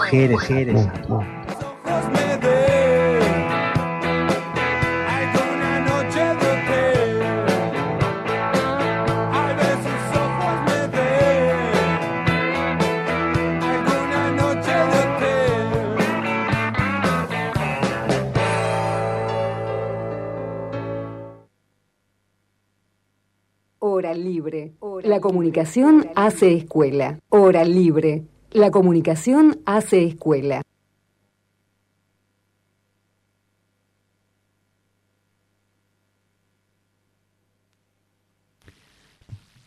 mujeres, mujeres. Hora libre. La comunicación hace escuela. Hora libre. La comunicación hace escuela.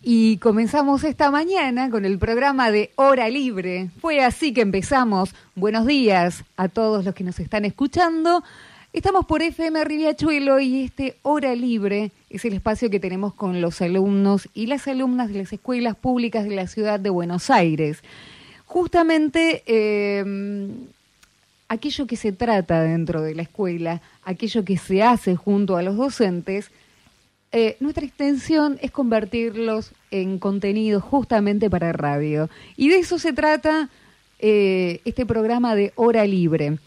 Y comenzamos esta mañana con el programa de Hora Libre. Fue así que empezamos. Buenos días a todos los que nos están escuchando. Estamos por FM Riviachuelo y este Hora Libre es el espacio que tenemos con los alumnos y las alumnas de las escuelas públicas de la ciudad de Buenos Aires. Justamente eh, aquello que se trata dentro de la escuela, aquello que se hace junto a los docentes, eh, nuestra extensión es convertirlos en contenido justamente para radio. Y de eso se trata eh, este programa de Hora Libre.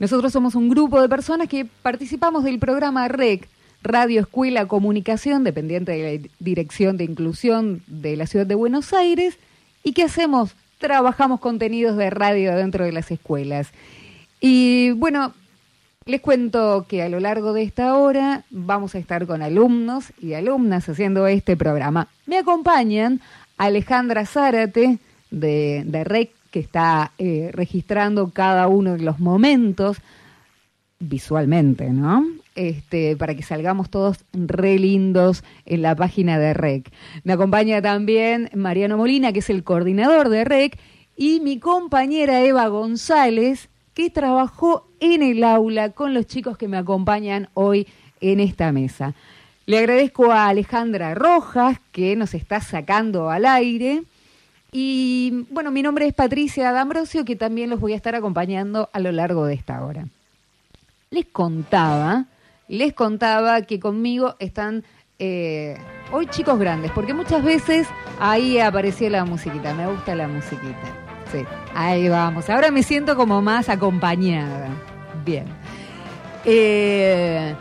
Nosotros somos un grupo de personas que participamos del programa REC, Radio Escuela Comunicación, dependiente de la Dirección de Inclusión de la Ciudad de Buenos Aires. ¿Y qué hacemos? Trabajamos contenidos de radio dentro de las escuelas. Y bueno, les cuento que a lo largo de esta hora vamos a estar con alumnos y alumnas haciendo este programa. Me acompañan Alejandra Zárate de, de REC, que está eh, registrando cada uno de los momentos visualmente, ¿no? Este, para que salgamos todos re lindos en la página de REC. Me acompaña también Mariano Molina, que es el coordinador de REC, y mi compañera Eva González, que trabajó en el aula con los chicos que me acompañan hoy en esta mesa. Le agradezco a Alejandra Rojas, que nos está sacando al aire. Y bueno, mi nombre es Patricia D'Ambrosio, que también los voy a estar acompañando a lo largo de esta hora. Les contaba, les contaba que conmigo están eh, hoy chicos grandes, porque muchas veces ahí apareció la musiquita, me gusta la musiquita. Sí, ahí vamos. Ahora me siento como más acompañada. Bien. Eh,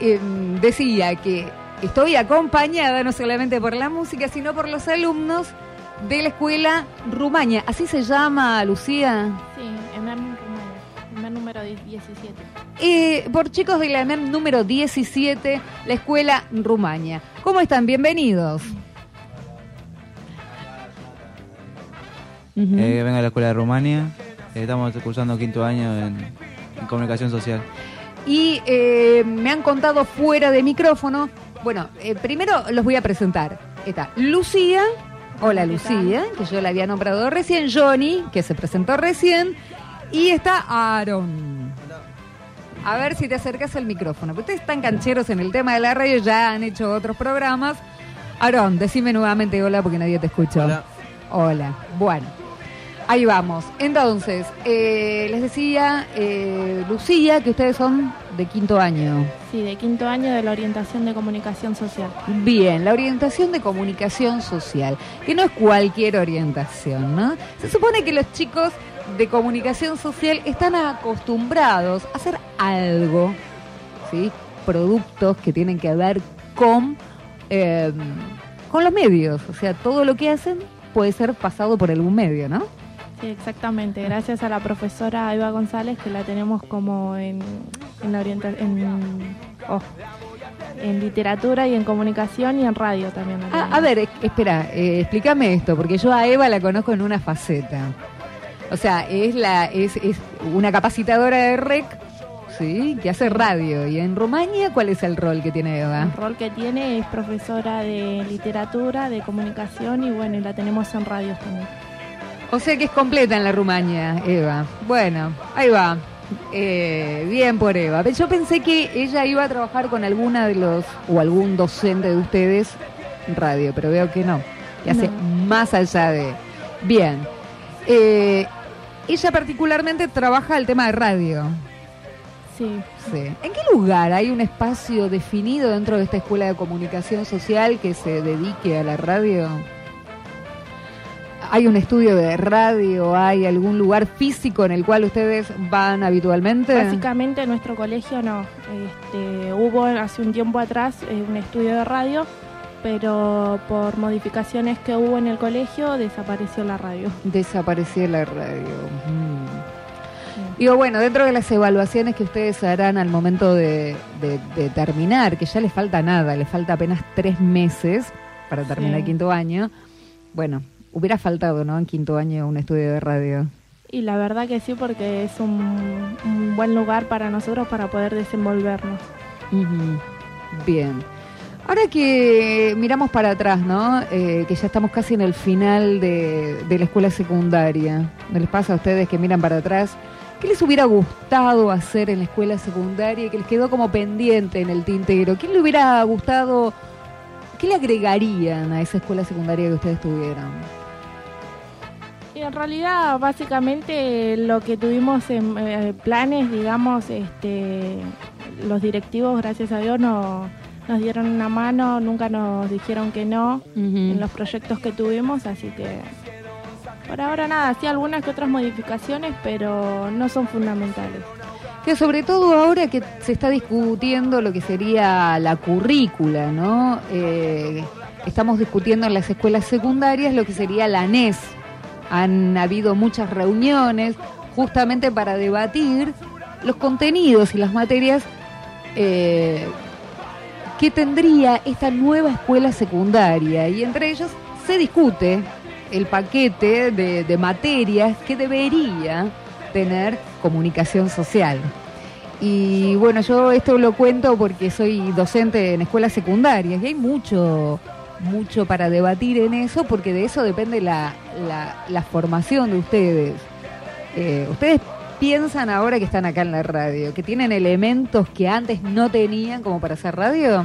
eh, decía que estoy acompañada no solamente por la música, sino por los alumnos de la escuela Rumania. ¿Así se llama, Lucía? Sí, EMEM Rumania, número 17. Eh, por chicos de la EMEM número 17, la escuela Rumania. ¿Cómo están? Bienvenidos. Uh -huh. eh, vengo a la escuela de Rumania. Eh, estamos cursando quinto año en, en comunicación social. Y eh, me han contado fuera de micrófono. Bueno, eh, primero los voy a presentar. Está Lucía. Hola Lucía, que yo la había nombrado recién, Johnny, que se presentó recién, y está Aaron. A ver si te acercas al micrófono. Ustedes están cancheros en el tema de la radio, ya han hecho otros programas. Aaron, decime nuevamente hola porque nadie te escuchó. Hola. Hola. Bueno, ahí vamos. Entonces, eh, les decía, eh, Lucía, que ustedes son de quinto año. Sí, de quinto año de la orientación de comunicación social. Bien, la orientación de comunicación social, que no es cualquier orientación, ¿no? Se supone que los chicos de comunicación social están acostumbrados a hacer algo, ¿sí? Productos que tienen que ver con, eh, con los medios, o sea, todo lo que hacen puede ser pasado por algún medio, ¿no? Sí, exactamente. Gracias a la profesora Eva González, que la tenemos como en, en la orientación. En, oh, en literatura y en comunicación y en radio también. Ah, a ver, espera, eh, explícame esto, porque yo a Eva la conozco en una faceta. O sea, es la es, es una capacitadora de REC, sí, que hace radio. ¿Y en Rumania cuál es el rol que tiene Eva? El rol que tiene es profesora de literatura, de comunicación y bueno, y la tenemos en radios también. O sea que es completa en la Rumania, Eva. Bueno, ahí va. Eh, bien por Eva. Yo pensé que ella iba a trabajar con alguna de los, o algún docente de ustedes en radio, pero veo que no. Que hace No. más allá de... Bien. Eh, ella particularmente trabaja el tema de radio. Sí. Sí. ¿En qué lugar hay un espacio definido dentro de esta escuela de comunicación social que se dedique a la radio? ¿Hay un estudio de radio? ¿Hay algún lugar físico en el cual ustedes van habitualmente? Básicamente en nuestro colegio no. Este, hubo hace un tiempo atrás eh, un estudio de radio, pero por modificaciones que hubo en el colegio desapareció la radio. Desapareció la radio. Mm. Digo, bueno, dentro de las evaluaciones que ustedes harán al momento de, de- de terminar, que ya les falta nada, les falta apenas tres meses para terminar Sí. quinto año, bueno, hubiera faltado, ¿no? En quinto año un estudio de radio. Y la verdad que sí, porque es un, un buen lugar para nosotros para poder desenvolvernos. Ujú. Bien. Ahora que miramos para atrás, ¿no? Eh, que ya estamos casi en el final de, la escuela secundaria. ¿No les pasa a ustedes que miran para atrás? ¿Qué les hubiera gustado hacer en la escuela secundaria y que les quedó como pendiente en el tintero? ¿Qué le hubiera gustado? ¿Qué le agregarían a esa escuela secundaria que ustedes tuvieran? Y en realidad, básicamente, lo que tuvimos en eh, planes, digamos, este, los directivos, gracias a Dios, no, nos dieron una mano, nunca nos dijeron que no en los proyectos que tuvimos, así que por ahora nada, sí algunas que otras modificaciones, pero no son fundamentales. Que sobre todo ahora que se está discutiendo lo que sería la currícula, ¿no? Eh, estamos discutiendo en las escuelas secundarias lo que sería la NES. Han habido muchas reuniones justamente para debatir los contenidos y las materias eh, que tendría esta nueva escuela secundaria. Y entre ellos se discute el paquete de, materias que debería tener comunicación social. Y bueno, yo esto lo cuento porque soy docente en escuelas secundarias y hay mucho, mucho para debatir en eso porque de eso depende la, la, la formación de ustedes. Eh, ustedes piensan ahora que están acá en la radio, que tienen elementos que antes no tenían como para hacer radio.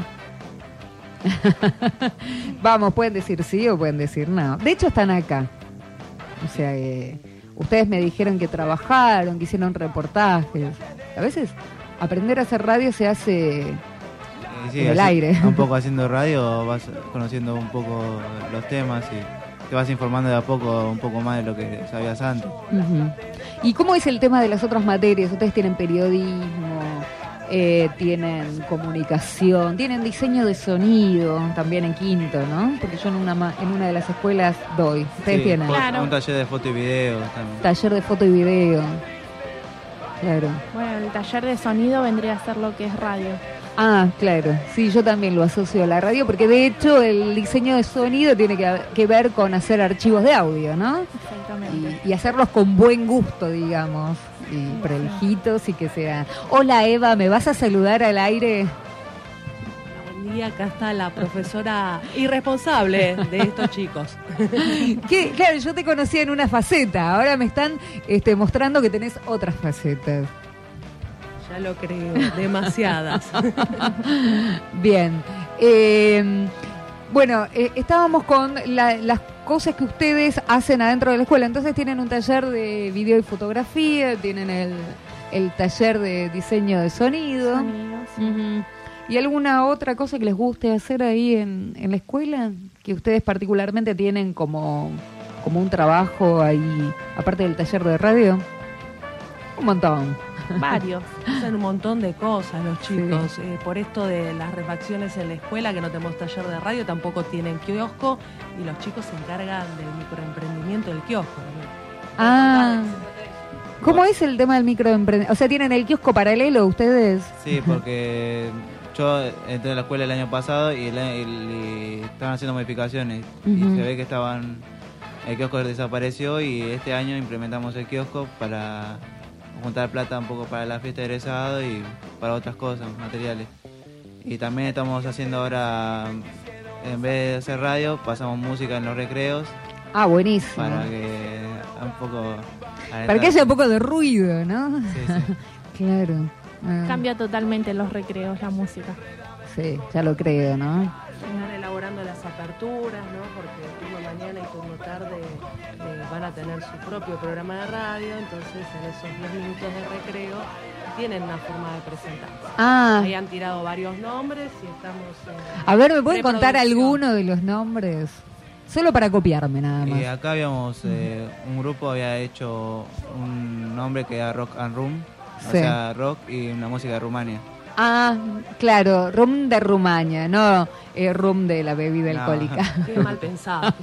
Vamos, pueden decir sí o pueden decir no. De hecho, están acá. O sea, eh, ustedes me dijeron que trabajaron, que hicieron reportajes. A veces aprender a hacer radio se hace sí, En el así- aire. Un poco haciendo radio, vas conociendo un poco los temas y te vas informando de a poco un poco más de lo que sabías antes. ¿Y cómo es el tema de las otras materias? Ustedes tienen periodismo, eh, tienen comunicación, tienen diseño de sonido, también en quinto, ¿no? Porque yo en una, ma- en una de las escuelas doy. Ustedes Sí, tienen Claro. Un taller de foto y video también. taller de foto y video. Claro. Bueno, el taller de sonido vendría a ser lo que es radio. Ah, claro. Sí, yo también lo asocio a la radio porque de hecho el diseño de sonido tiene que, que ver con hacer archivos de audio, ¿no? Exactamente. y, y hacerlos con buen gusto, digamos, y prolijitos y que sean. Hola Eva, ¿me vas a saludar al aire? Buen día, acá está la profesora irresponsable de estos chicos. Que, claro, yo te conocía en una faceta, ahora me están este, mostrando que tenés otras facetas. Ya lo creo, demasiadas. Bien. Eh, bueno, eh, estábamos con la- las cosas que ustedes hacen adentro de la escuela. Entonces tienen un taller de video y fotografía, tienen el, el taller de diseño de sonido. Sonidos. Ujú. ¿Y alguna otra cosa que les guste hacer ahí en, en la escuela? Que ustedes particularmente tienen como, como un trabajo ahí, aparte del taller de radio. Un montón. Varios. Hacen un montón de cosas los chicos. Eh, por esto de las refacciones en la escuela, que no tenemos taller de radio, tampoco tienen kiosco y los chicos se encargan del microemprendimiento del kiosco. Ah, ¿cómo es el tema del microemprendimiento? O sea, ¿tienen el kiosco paralelo ustedes? Sí, porque yo entré a la escuela el año pasado y, el- el- y estaban haciendo modificaciones y se ve que estaban el kiosco desapareció y este año implementamos el kiosco para juntar plata un poco para la fiesta de egresado y para otras cosas, materiales. Y también estamos haciendo ahora, en vez de hacer radio, pasamos música en los recreos Ah, buenísimo. para que un poco... Para que haya un poco de ruido, ¿no? Sí, sí. Claro. Ah, Cambia totalmente los recreos, la música. Sí, ya lo creo, ¿no? Están elaborando las aperturas, ¿no? Porque mañana y turno tarde eh, van a tener su propio programa de radio, entonces en esos 10 minutos de recreo tienen una forma de presentarse. Ah, Ahí han tirado varios nombres y estamos... en a ver, ¿me pueden contar alguno de los nombres? Solo para copiarme nada más. Y acá habíamos, eh, un grupo había hecho un nombre que era Rock and Room, o sea, rock y una música de Rumania. Ah, claro, rum de Rumania, no eh, rum de la bebida No. alcohólica. Qué mal pensado.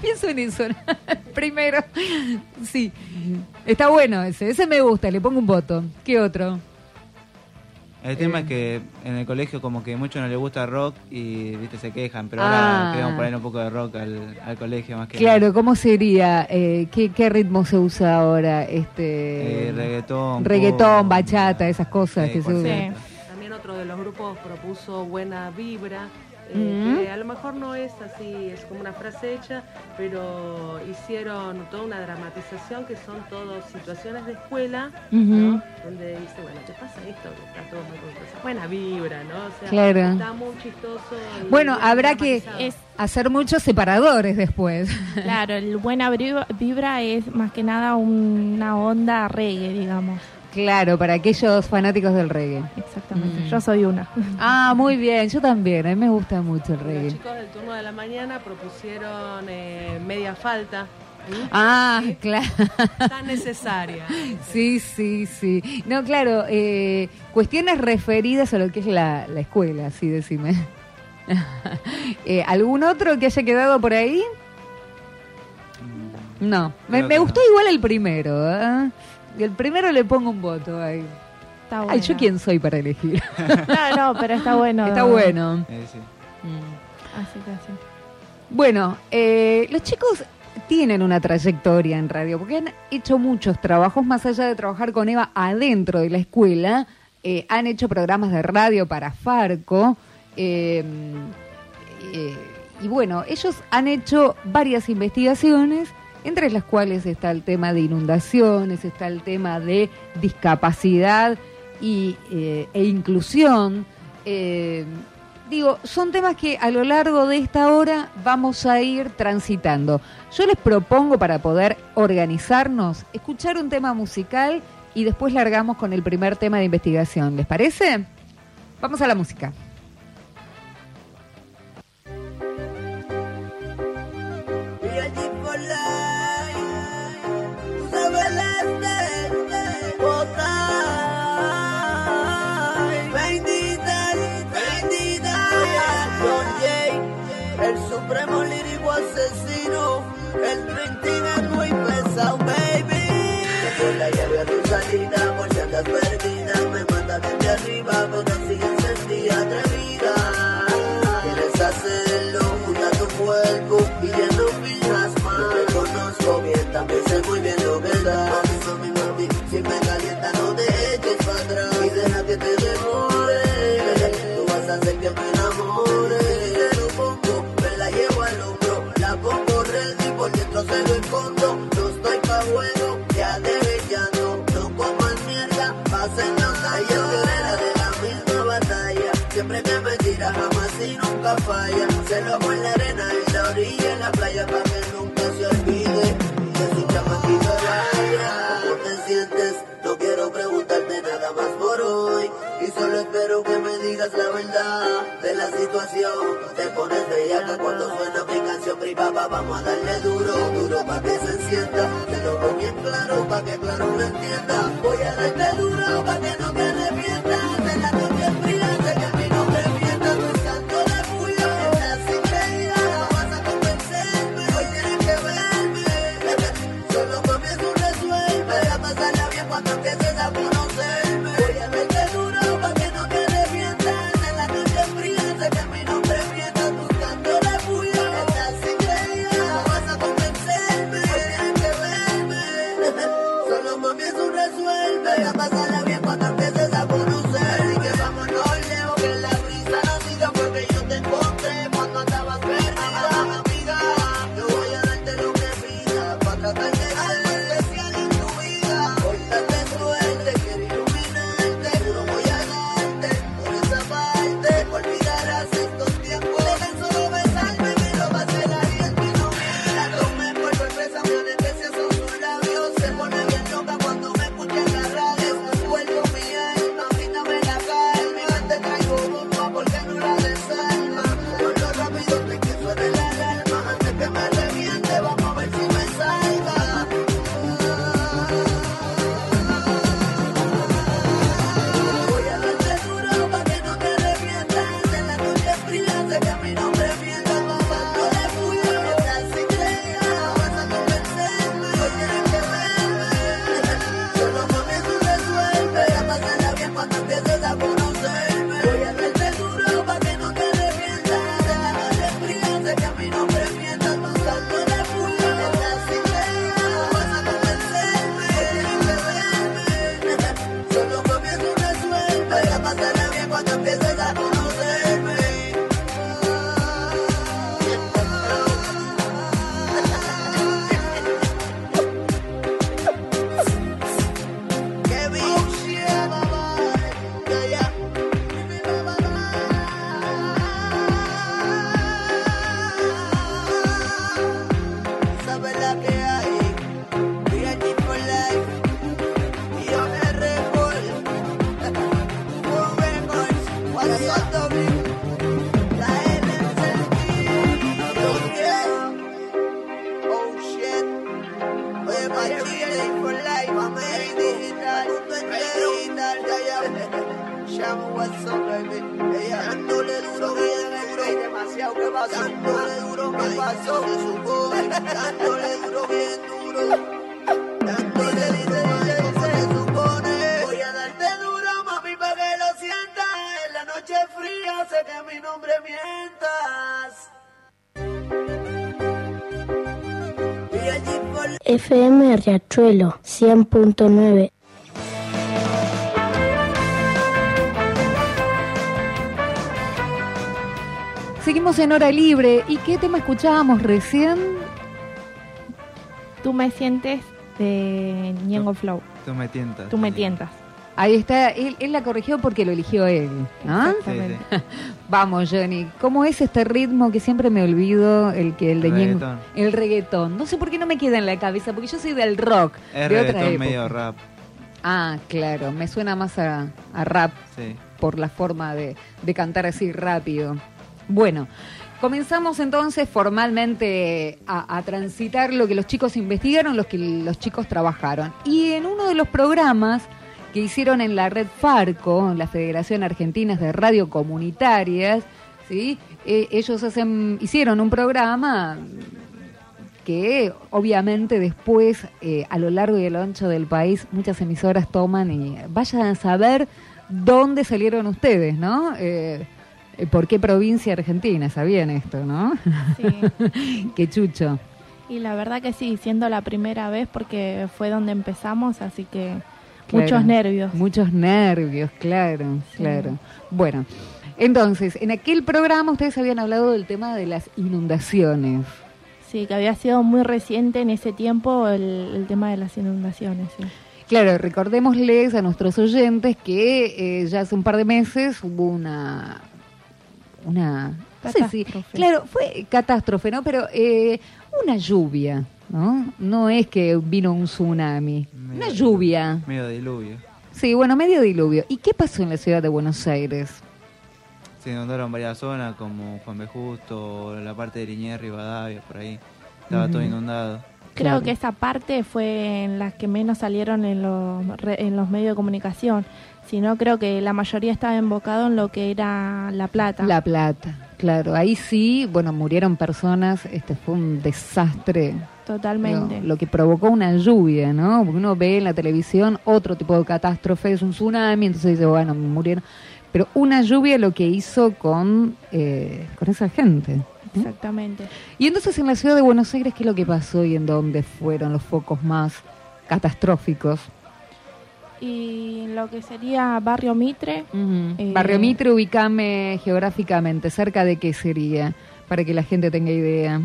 Pienso en eso primero. Sí, está bueno ese, ese me gusta, le pongo un voto. ¿Qué otro? El tema Eh. es que en el colegio como que mucho no le gusta rock y viste se quejan, pero Ah. ahora queremos poner un poco de rock al, al colegio más que Claro, ¿cómo sería? Eh, ¿qué, ¿Qué ritmo se usa ahora? Este Eh, reggaetón, reggaetón, pop, bachata, esas cosas sí, que se usan. También otro de los grupos propuso Buena Vibra, eh, Mm. que a lo mejor no es así, es como una frase hecha, pero hicieron toda una dramatización que son todas situaciones de escuela, ¿no? Donde dice, bueno, te pasa esto, que está todo muy complejo. Buena vibra, ¿no? O sea, Claro. está muy chistoso. y Bueno, habrá que. Es hacer muchos separadores después. claro, el buena vibra- vibra es más que nada una onda reggae, digamos. Claro, para aquellos fanáticos del reggae. Exactamente. Mm. Yo soy una. Ah, muy bien, yo también, a mí me gusta mucho el Los reggae. chicos del turno de la mañana propusieron eh, media falta. Ah, claro. Tan necesaria. Sí, sí, sí. No, claro, eh, cuestiones referidas a lo que es la, la escuela, sí, decime. Eh, ¿Algún otro que haya quedado por ahí? Mm, No, me, me gustó no. igual el primero. ¿eh? El primero le pongo un voto ahí. Está Ay, bueno. ¿yo quién soy para elegir? No, no, pero está bueno. Está bueno. eh, sí. Así que sí. Bueno, eh, los chicos tienen una trayectoria en radio, porque han hecho muchos trabajos, más allá de trabajar con Eva adentro de la escuela, eh, han hecho programas de radio para Farco, eh, eh, y bueno, ellos han hecho varias investigaciones, entre las cuales está el tema de inundaciones, está el tema de discapacidad y, eh, e inclusión. eh, digo, son temas que a lo largo de esta hora vamos a ir transitando. Yo les propongo para poder organizarnos, escuchar un tema musical y después largamos con el primer tema de investigación. ¿Les parece? Vamos a la música. Perdida. Me manda desde arriba, pero sigue falla. Se lo hago en la arena, en la orilla, en la playa, para que nunca se olvide que su chamaquito vaya. ¿Cómo te sientes? No quiero preguntarte nada más por hoy. Y solo espero que me digas la verdad de la situación. Te pones bellaca cuando suena mi canción privada. Vamos a darle duro, duro pa' que se encienda. Te lo pongo bien claro pa' que claro lo entienda. Voy a darte duro pa' que no Riachuelo 100.9. Seguimos en hora libre. ¿Y qué tema escuchábamos recién? Tú me sientes de Ñengo Flow. Tú me tientas. Tú me tientas. Ahí está, él, él la corrigió porque lo eligió él, ¿no? Sí, Exactamente. sí. Vamos, Johnny, ¿cómo es este ritmo que siempre me olvido, el que el de Ñengo- Reggaetón. el reggaetón? No sé por qué no me queda en la cabeza, porque yo soy del rock, Es de otra reggaetón época. medio rap. Ah, claro, me suena más a, a rap Sí. por la forma de, de cantar así rápido. Bueno, comenzamos entonces formalmente a, a transitar lo que los chicos investigaron, lo que los chicos trabajaron. Y en uno de los programas que hicieron en la red Farco, la Federación Argentina de Radio Comunitarias, ¿sí? Eh, ellos hacen, hicieron un programa que obviamente después eh, a lo largo y a lo ancho del país muchas emisoras toman y vayan a saber dónde salieron ustedes, ¿no? Eh, eh, ¿Por qué provincia argentina? Sabían esto, ¿no? Sí. qué chucho. Y la verdad que sí, siendo la primera vez porque fue donde empezamos, así que Claro. muchos nervios. Muchos nervios, claro, Sí. claro. Bueno, entonces, en aquel programa ustedes habían hablado del tema de las inundaciones. Sí, que había sido muy reciente en ese tiempo el, el tema de las inundaciones. sí. Claro, recordémosles a nuestros oyentes que eh, ya hace un par de meses hubo una una no sé si- claro, fue catástrofe, ¿no? Pero eh, una lluvia, ¿no? No es que vino un tsunami, Medio una lluvia. Medio diluvio. Sí, bueno, medio diluvio. ¿Y qué pasó en la ciudad de Buenos Aires? Se inundaron varias zonas como Juan B. Justo, la parte de Liniers, Rivadavia, por ahí. Estaba todo inundado. Creo Claro. que esa parte fue en las que menos salieron en los, re- en los medios de comunicación, sino creo que la mayoría estaba enfocado en lo que era La Plata. La Plata, claro. Ahí sí, bueno, murieron personas, este fue un desastre. Totalmente. Lo, lo que provocó una lluvia, ¿no? Porque uno ve en la televisión otro tipo de catástrofe, es un tsunami, entonces dice, bueno, murieron. Pero una lluvia lo que hizo con, eh, con esa gente. Exactamente. Y entonces en la ciudad de Buenos Aires, ¿qué es lo que pasó y en dónde fueron los focos más catastróficos? Y lo que sería Barrio Mitre, Eh, Barrio Mitre, ubicame geográficamente, ¿cerca de qué sería? Para que la gente tenga idea.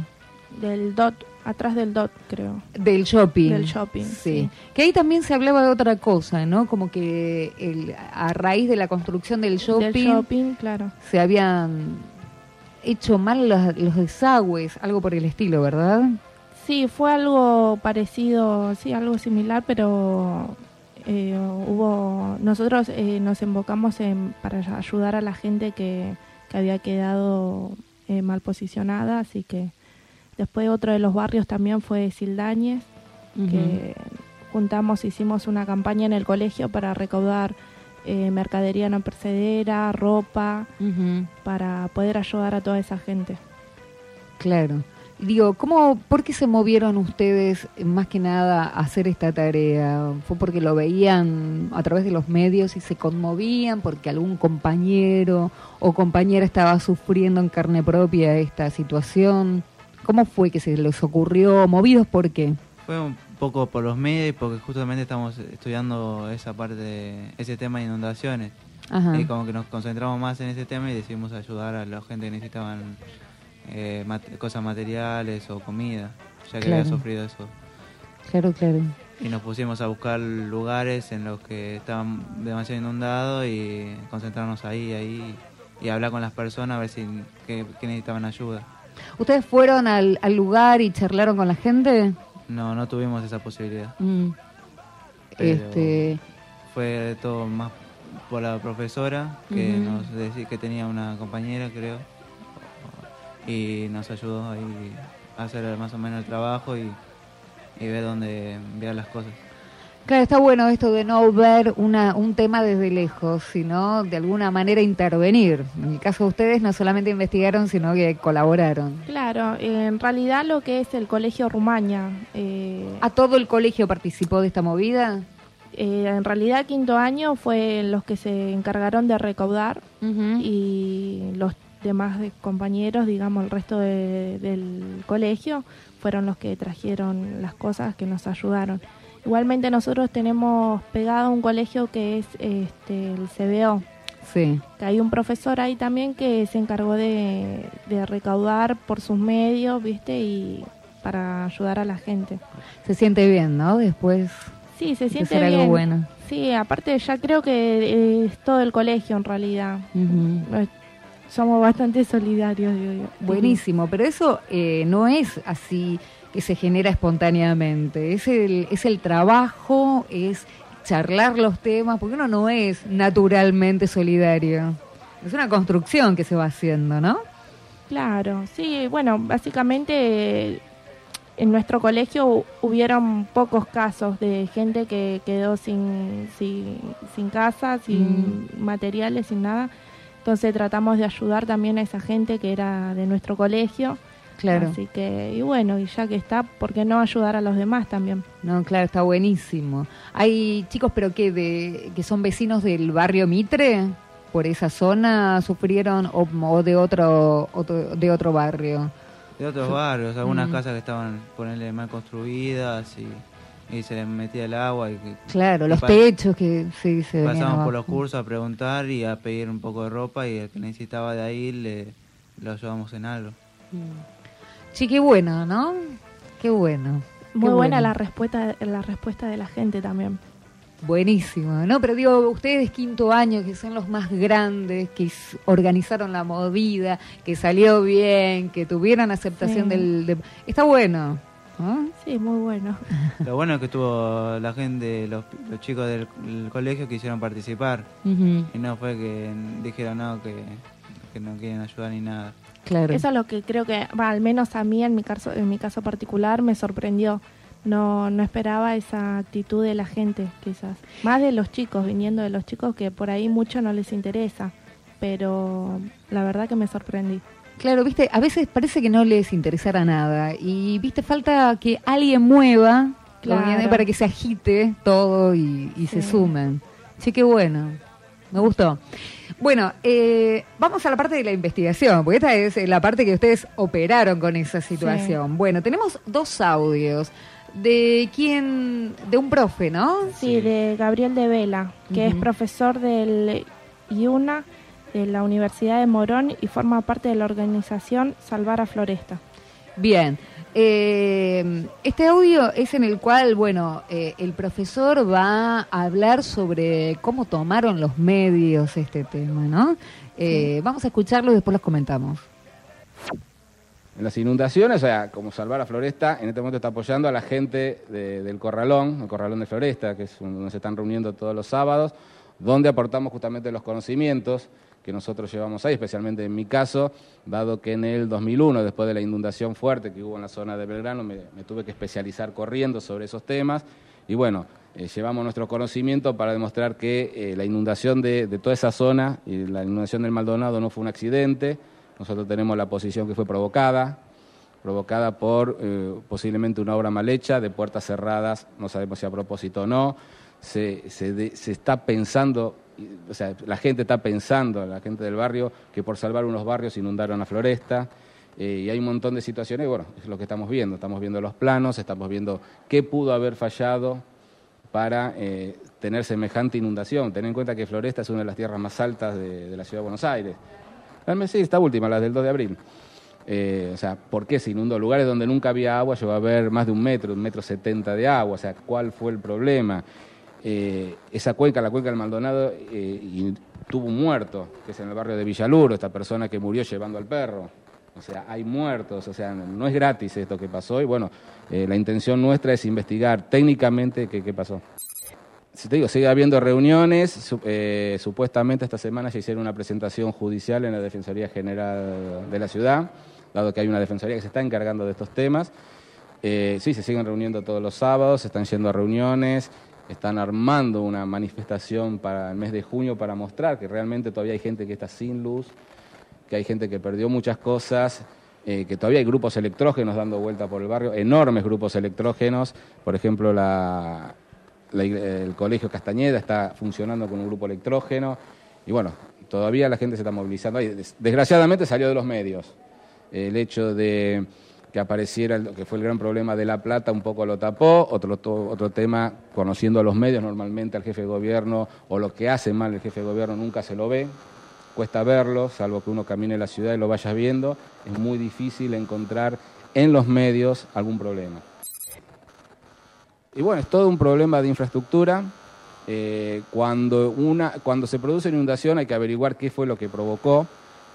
del DOT, atrás del DOT creo. Del shopping. Del shopping, Sí. sí. Que ahí también se hablaba de otra cosa, ¿no? Como que el, a raíz de la construcción del shopping, Del shopping, claro. se habían hecho mal los, los desagües, algo por el estilo, ¿verdad? Sí, fue algo parecido, sí, algo similar, pero eh, hubo nosotros eh, nos invocamos en, para ayudar a la gente que, que había quedado eh, mal posicionada, así que después otro de los barrios también fue Sildañez, que juntamos, hicimos una campaña en el colegio para recaudar eh, mercadería no percedera, ropa, para poder ayudar a toda esa gente. Claro. Digo, ¿cómo, ¿por qué se movieron ustedes eh, más que nada a hacer esta tarea? ¿Fue porque lo veían a través de los medios y se conmovían porque algún compañero o compañera estaba sufriendo en carne propia esta situación? ¿Cómo fue que se les ocurrió? ¿Movidos por qué? Fue un poco por los medios porque justamente estamos estudiando esa parte, ese tema de inundaciones. Ajá. Y como que nos concentramos más en ese tema y decidimos ayudar a la gente que necesitaban eh, cosas materiales o comida, ya que había sufrido eso. Claro, claro. Y nos pusimos a buscar lugares en los que estaban demasiado inundados y concentrarnos ahí, ahí y hablar con las personas a ver si que, que necesitaban ayuda. ¿Ustedes fueron al, al lugar y charlaron con la gente? No, no tuvimos esa posibilidad. Mm. Este, Fue todo más por la profesora que nos decía que tenía una compañera, creo, y nos ayudó ahí a hacer más o menos el trabajo y y ver dónde enviar las cosas. Claro, está bueno esto de no ver una, un tema desde lejos, sino de alguna manera intervenir. En el caso de ustedes no solamente investigaron, sino que colaboraron. Claro, en realidad lo que es el Colegio Rumania. Eh, ¿A todo el colegio participó de esta movida? eh, en realidad quinto año fue los que se encargaron de recaudar Ujú. y los demás de- compañeros, digamos, el resto de- del colegio, fueron los que trajeron las cosas que nos ayudaron. Igualmente nosotros tenemos pegado un colegio que es este, el CBO, Sí. que hay un profesor ahí también que se encargó de, de recaudar por sus medios, ¿viste? Y para ayudar a la gente. Se siente bien, ¿no? Después Sí, se siente bien. algo bueno. Sí, aparte ya creo que es todo el colegio en realidad. Eh, Somos bastante solidarios, digo yo. Buenísimo, pero eso eh, no es así que se genera espontáneamente. Es el, es el trabajo, es charlar los temas, porque uno no es naturalmente solidario. Es una construcción que se va haciendo, ¿no? Claro, sí, bueno, básicamente en nuestro colegio hubieron pocos casos de gente que quedó sin, sin, sin casa, sin materiales, sin nada. Entonces tratamos de ayudar también a esa gente que era de nuestro colegio. Claro. Así que, y bueno, y ya que está, ¿por qué no ayudar a los demás también? No, claro, está buenísimo. Hay chicos, pero que de que son vecinos del barrio Mitre, por esa zona sufrieron o, o de otro, otro de otro barrio. De otros barrios, algunas Mm. casas que estaban, ponerle mal construidas y, y se les metía el agua y que Claro, y los techos que sí se Pasamos por los cursos a preguntar y a pedir un poco de ropa y el que necesitaba de ahí le lo ayudamos en algo. Sí, qué bueno, ¿no? Qué bueno. Muy Qué buena bueno. la respuesta, la respuesta de la gente también. Buenísimo, ¿no? Pero digo, ustedes quinto año, que son los más grandes, que organizaron la movida, que salió bien, que tuvieron aceptación Sí. del... de- Está bueno, Sí, muy bueno. Lo bueno es que tuvo la gente, los, los chicos del, del colegio quisieron participar y no fue que dijeron no, que, que no quieren ayudar ni nada. Claro. Eso es lo que creo que, va, al menos a mí en mi caso, en mi caso particular, me sorprendió. No, no esperaba esa actitud de la gente, quizás. Más de los chicos, viniendo de los chicos que por ahí mucho no les interesa. Pero la verdad que me sorprendí. Claro, viste, a veces parece que no les interesara nada y, viste, falta que alguien mueva Claro. para que se agite todo y, y se sumen. Sí, qué bueno. Me gustó. Bueno, eh, vamos a la parte de la investigación, porque esta es la parte que ustedes operaron con esa situación. Bueno, tenemos dos audios de quién, de un profe, ¿no? Sí, de Gabriel de Vela, que es profesor del IUNA de la Universidad de Morón y forma parte de la organización Salvar a Floresta. Bien. Eh, este audio es en el cual, bueno, eh, el profesor va a hablar sobre cómo tomaron los medios este tema, ¿no? Eh, Vamos a escucharlo y después los comentamos. En las inundaciones, o sea, como Salvar a Floresta, en este momento está apoyando a la gente de- del Corralón, el Corralón de Floresta, que es donde se están reuniendo todos los sábados, donde aportamos justamente los conocimientos que nosotros llevamos ahí, especialmente en mi caso, dado que en el 2001, después de la inundación fuerte que hubo en la zona de Belgrano, me, tuve que especializar corriendo sobre esos temas y bueno, eh, llevamos nuestro conocimiento para demostrar que eh, la inundación de, toda esa zona y la inundación del Maldonado no fue un accidente, nosotros tenemos la posición que fue provocada, provocada por eh, posiblemente una obra mal hecha, de puertas cerradas, no sabemos si a propósito o no. Se, se, está pensando, o sea, la gente está pensando, la gente del barrio, que por salvar unos barrios inundaron a Floresta. eh, y hay un montón de situaciones, bueno, es lo que estamos viendo. Estamos viendo los planos, estamos viendo qué pudo haber fallado para eh, tener semejante inundación. Ten en cuenta que Floresta es una de las tierras más altas de, la ciudad de Buenos Aires. Sí, esta última, la del 2 de abril. Eh, o sea, ¿por qué se inundó? Lugares donde nunca había agua llegó a haber más de un metro, un metro setenta de agua. O sea, ¿cuál fue el problema? Eh, esa cuenca, la cuenca del Maldonado, eh, y tuvo un muerto, que es en el barrio de Villaluro, esta persona que murió llevando al perro. O sea, hay muertos, o sea, no es gratis esto que pasó. Y bueno, eh, la intención nuestra es investigar técnicamente qué, pasó. Si te digo, sigue habiendo reuniones. su- supuestamente esta semana ya hicieron una presentación judicial en la Defensoría General de la ciudad, dado que hay una defensoría que se está encargando de estos temas. Sí, se siguen reuniendo todos los sábados, están yendo a reuniones, están armando una manifestación para el mes de junio para mostrar que realmente todavía hay gente que está sin luz, que hay gente que perdió muchas cosas, eh, que todavía hay grupos electrógenos dando vuelta por el barrio, enormes grupos electrógenos, por ejemplo el Colegio Castañeda está funcionando con un grupo electrógeno y bueno, todavía la gente se está movilizando. Desgraciadamente salió de los medios. El hecho de que apareciera lo que fue el gran problema de La Plata un poco lo tapó, otro, otro tema, conociendo a los medios, normalmente al jefe de gobierno o lo que hace mal el jefe de gobierno nunca se lo ve, cuesta verlo, salvo que uno camine en la ciudad y lo vaya viendo, es muy difícil encontrar en los medios algún problema. Y bueno, es todo un problema de infraestructura. Eh, cuando, una, cuando se produce inundación hay que averiguar qué fue lo que provocó.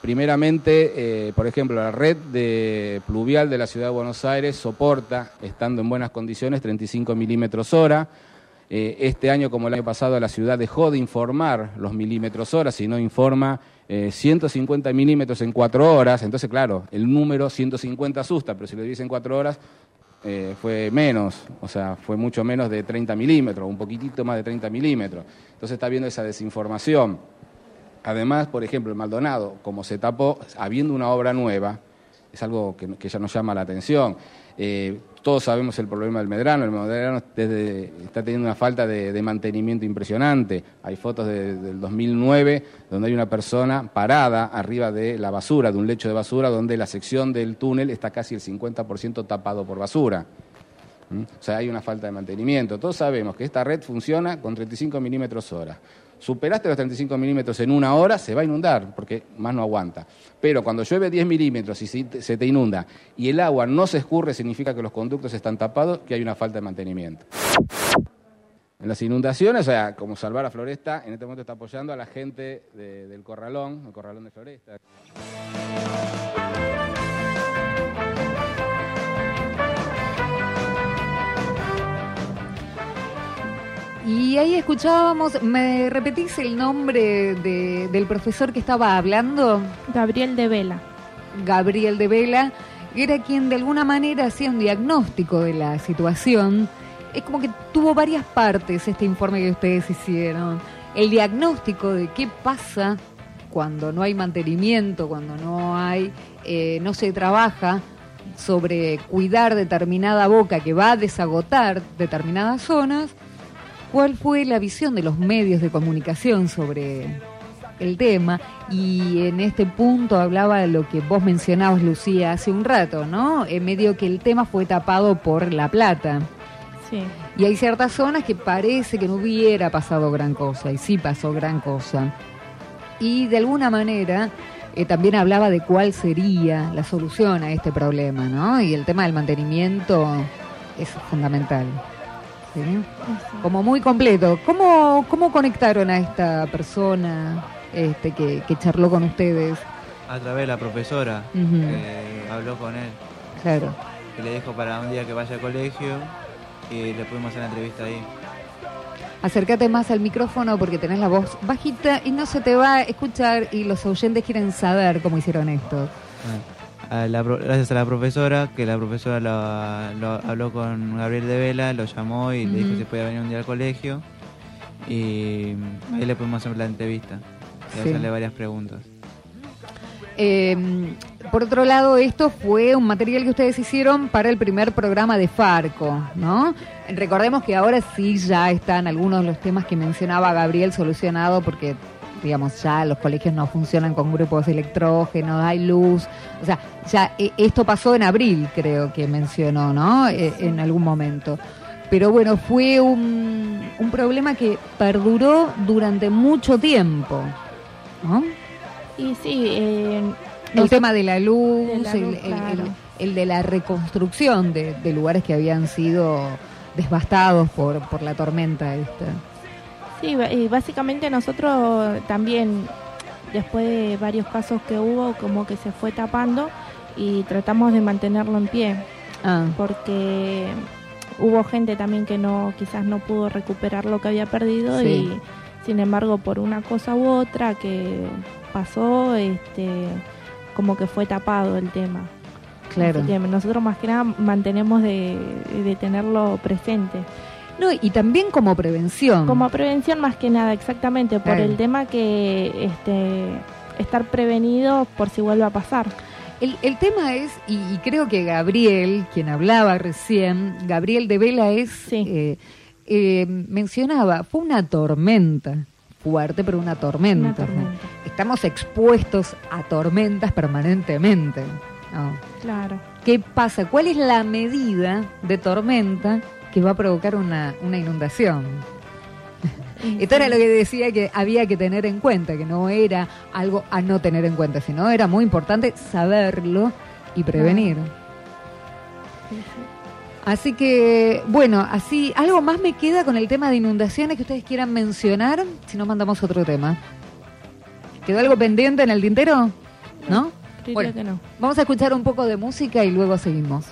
Primeramente, eh, por ejemplo, la red de pluvial de la ciudad de Buenos Aires soporta, estando en buenas condiciones, 35 milímetros hora. Eh, este año, como el año pasado, la ciudad dejó de informar los milímetros hora, sino informa eh, 150 milímetros en cuatro horas. Entonces, claro, el número 150 asusta, pero si lo divide en cuatro horas, eh, fue menos, o sea, fue mucho menos de 30 milímetros, un poquitito más de 30 milímetros. Entonces está viendo esa desinformación. Además, por ejemplo, el Maldonado, como se tapó, habiendo una obra nueva, es algo que, ya nos llama la atención. Eh, todos sabemos el problema del Medrano. El Medrano está teniendo una falta de, de mantenimiento impresionante. Hay fotos de- del 2009 donde hay una persona parada arriba de la basura, de un lecho de basura, donde la sección del túnel está casi el 50% tapado por basura. ¿Mm? O sea, hay una falta de mantenimiento. Todos sabemos que esta red funciona con 35 milímetros hora. Superaste los 35 milímetros en una hora, se va a inundar, porque más no aguanta. Pero cuando llueve 10 milímetros y se te inunda y el agua no se escurre, significa que los conductos están tapados, que hay una falta de mantenimiento. En las inundaciones, o sea, como Salvar a Floresta, en este momento está apoyando a la gente de- del Corralón, el Corralón de Floresta. Y ahí escuchábamos, ¿me repetís el nombre de- del profesor que estaba hablando? Gabriel de Vela. Gabriel de Vela, era quien de alguna manera hacía un diagnóstico de la situación. Es como que tuvo varias partes este informe que ustedes hicieron. El diagnóstico de qué pasa cuando no hay mantenimiento, cuando no hay, eh, no se trabaja sobre cuidar determinada boca que va a desagotar determinadas zonas. ¿Cuál fue la visión de los medios de comunicación sobre el tema? Y en este punto hablaba de lo que vos mencionabas, Lucía, hace un rato, ¿no? En medio que el tema fue tapado por La Plata. Sí. Y hay ciertas zonas que parece que no hubiera pasado gran cosa, y sí pasó gran cosa. Y de alguna manera eh, también hablaba de cuál sería la solución a este problema, ¿no? Y el tema del mantenimiento es fundamental. ¿Sí? Como muy completo. ¿Cómo, cómo conectaron a esta persona este, que, que charló con ustedes? A través de la profesora que habló con él, Claro. que le dijo para un día que vaya al colegio y le pudimos hacer la entrevista ahí. Acércate más al micrófono porque tenés la voz bajita y no se te va a escuchar y los oyentes quieren saber cómo hicieron esto. Bueno, a la gracias a la profesora, que la profesora lo, lo habló con Gabriel de Vela, lo llamó y le dijo si podía venir un día al colegio. Y ahí le pudimos hacer la entrevista y Sí. hacerle varias preguntas. Eh, por otro lado, esto fue un material que ustedes hicieron para el primer programa de Farco, ¿no? Recordemos que ahora sí ya están algunos de los temas que mencionaba Gabriel solucionado porque, digamos, ya los colegios no funcionan con grupos electrógenos, hay luz, o sea, ya eh, esto pasó en abril, creo que mencionó, ¿no? Eh, en algún momento. Pero bueno, fue un, un problema que perduró durante mucho tiempo, ¿no? Y sí, eh, El tema de la luz, De la el, luz, el- el- claro. el de la reconstrucción de, de lugares que habían sido devastados por, por la tormenta esta. Sí, y básicamente nosotros también, después de varios casos que hubo, como que se fue tapando y tratamos de mantenerlo en pie, Ah, porque hubo gente también que no quizás no pudo recuperar lo que había perdido Sí. y sin embargo por una cosa u otra que pasó, este, como que fue tapado el tema. Claro. Nosotros más que nada mantenemos de, de tenerlo presente. No, y también como prevención. Como prevención más que nada, exactamente, por Claro. el tema que este, estar prevenido por si vuelve a pasar. El, el tema es, y, y creo que Gabriel, quien hablaba recién, Gabriel de Vela es, Sí. eh, eh, mencionaba, fue una tormenta fuerte, pero una tormenta. Una tormenta. Estamos expuestos a tormentas permanentemente. ¿no? Claro. ¿Qué pasa? ¿Cuál es la medida de tormenta que va a provocar una, una inundación? Esto era lo que decía que había que tener en cuenta, que no era algo a no tener en cuenta, sino era muy importante saberlo y prevenir. Sí, sí. Así que, bueno, así, algo más me queda con el tema de inundaciones que ustedes quieran mencionar, si no mandamos otro tema. ¿Quedó algo pendiente en el tintero? ¿No? Bueno. que no. Vamos a escuchar un poco de música y luego seguimos.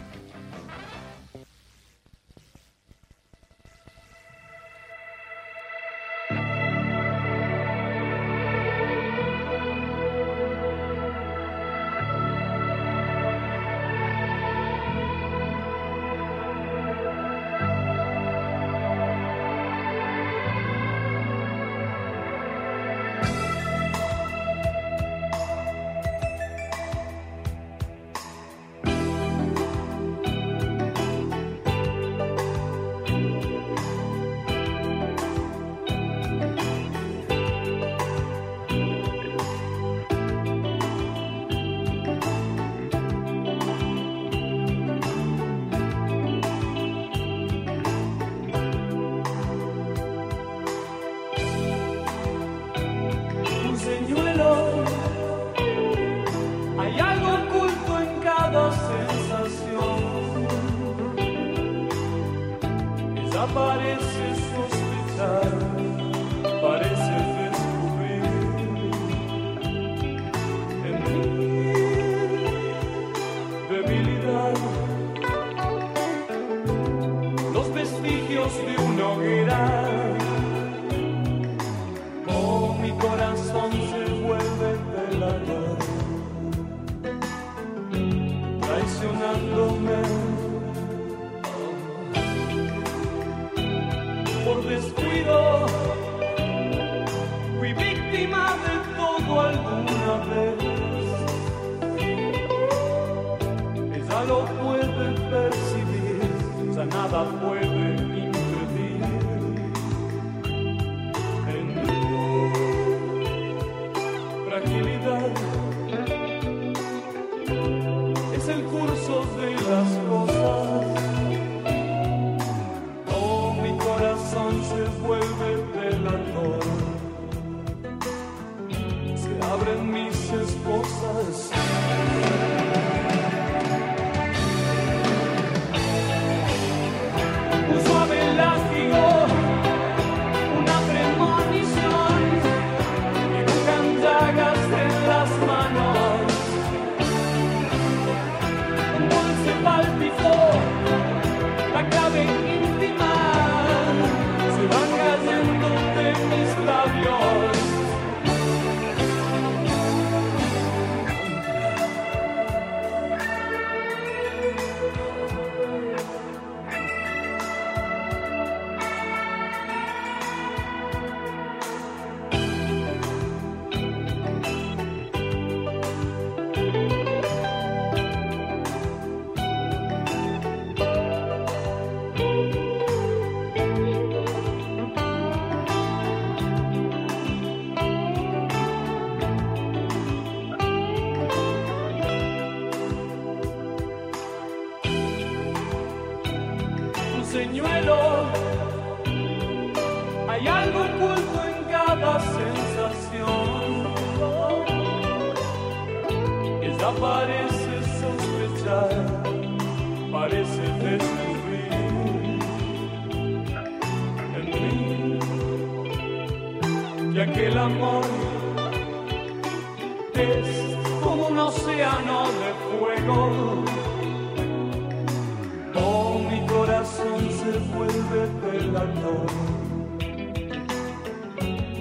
Se vuelve delator.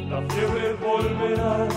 La fiebre volverá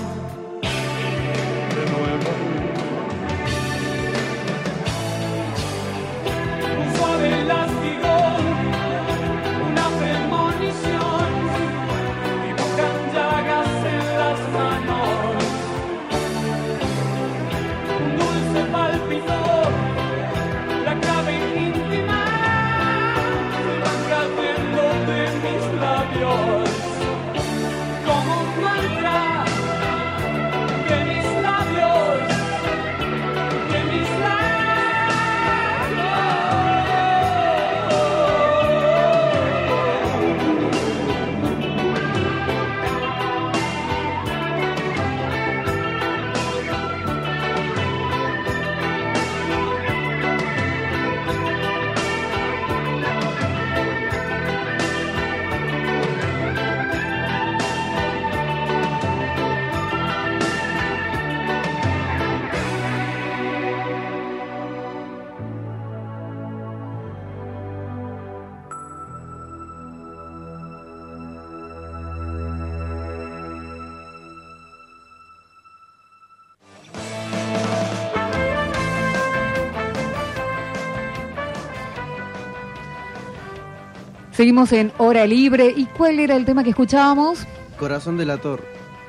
Seguimos en Hora Libre. ¿Y cuál era el tema que escuchábamos? Corazón delator,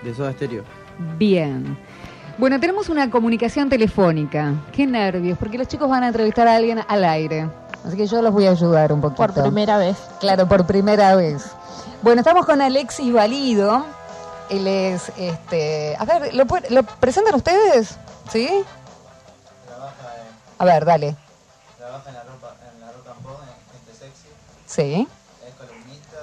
de Soda Stereo. Bien. Bueno, tenemos una comunicación telefónica. Qué nervios, porque los chicos van a entrevistar a alguien al aire. Así que yo los voy a ayudar un poquito. Por primera vez. Claro, por primera vez. Bueno, estamos con Alexis Valido. Él es, este... A ver, ¿lo, lo presentan ustedes? ¿Sí? A ver, dale. Trabaja en la ropa, en la ropa en gente sexy, Sí. es columnista